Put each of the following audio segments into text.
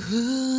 திக்கு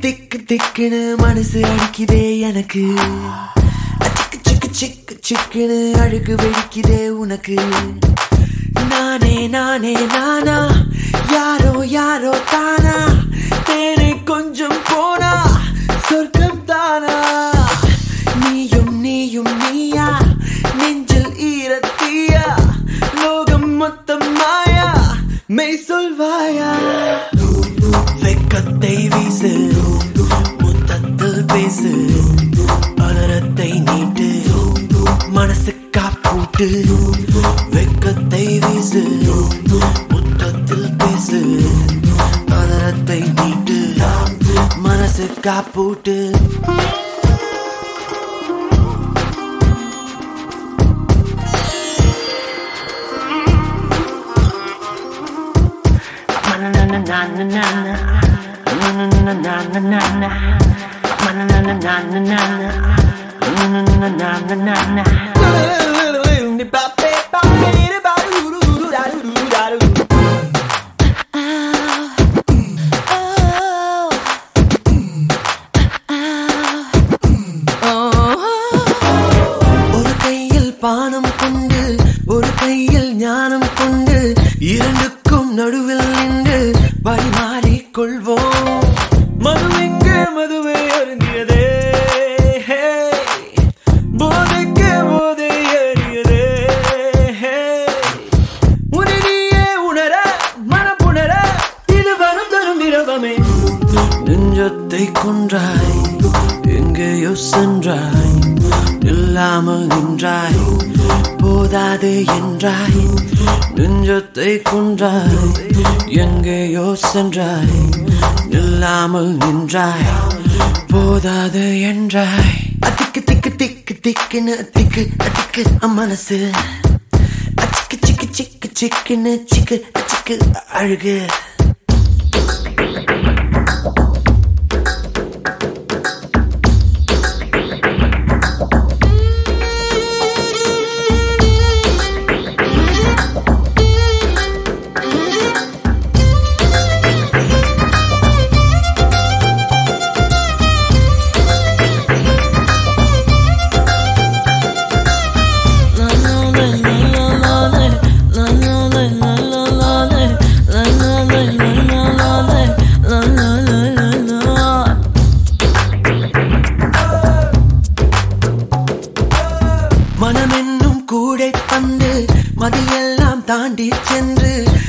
திக்கு திக்குன்னு மனசு அடிக்குதே எனக்கு. சிக்கு சிக்கு சிக்கு சிக்குன்னு அழுகு வெடிக்குதே உனக்கு. நானே நானே நானா? யாரோ யாரோ தானா? தேனை கொஞ்சம் போனா சொர்க்கம் தானா? நீயும் நீயும் நீயா? நெஞ்சில் ஈரத்தீயா? லோகம் மொத்தம் மாயா? மெய் சொல்வாயா வெக்கத்தை வீசு. முத்தத்தில் பேசு. அலரத்தை நீட்டு. மனசு காப்பூட்டு வெக்கத்தை வீசு முத்தத்தில் பேசு அலரத்தை நீட்டு மனசு காப்பூட்டு ஒரு கையில் பானம் கொண்டு ஒரு கையில் ஞானம் கொண்டு இரண்டுக்கும் நடுவில் நின்று பரிமாறிக் கொள்வோம். எங்கேயோ சென்றாய் இல்லாமல் நின்றாய் போதாது என்றாய் நெஞ்சத்தை கொன்றாய் எங்கேயோ சென்றாய் இல்லாமல் நின்றாய் போதாது என்றாய் திக்கு திக்கு திக்கு திக்குன்னு திக்கு திக்கு மனசு சிக்கு சிக்கு சிக்கு சிக்குன்னு சிக்கு சிக்கு அழுகு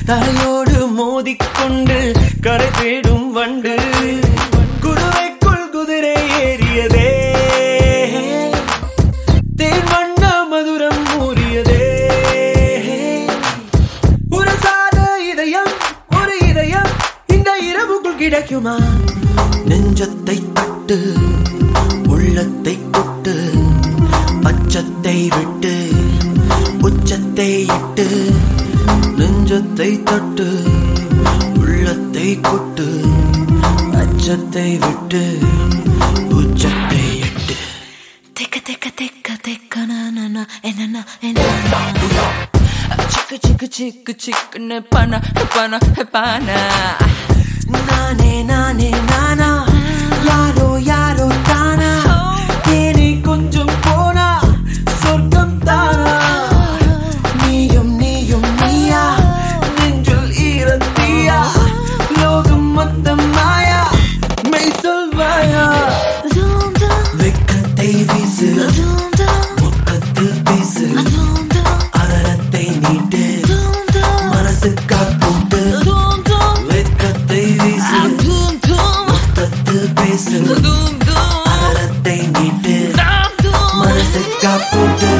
சென்று தலையோடு மோதிக்கொண்டு கரை தேடும் வண்டு. குருவைக்குள் குதிரை ஏறியதே. தேன் வண்ண மதுரம் மூறியதே உரசாத இதயம் ஒரு இதயம் இந்த இரவுக்குள் கிடைக்குமா? நெஞ்சத்தை தட்டு na na eh, na na eh, na na. Chicka chicka chicka chicka ne pana eh, pana eh, pana. நானே நானே நானா யாரோ யாரோ தேனி அந்த மாயா மெய் சொல்வாயா? வெக்கத்தை வீசு ஒக்கத்தில் பேசு அதரத்தை நீட்டு மனசு காப்போட்டு வெக்கத்தை வீசு ஒக்கத்தில் பேசு அதரத்தை நீட்டு மனசு காப்போட்டு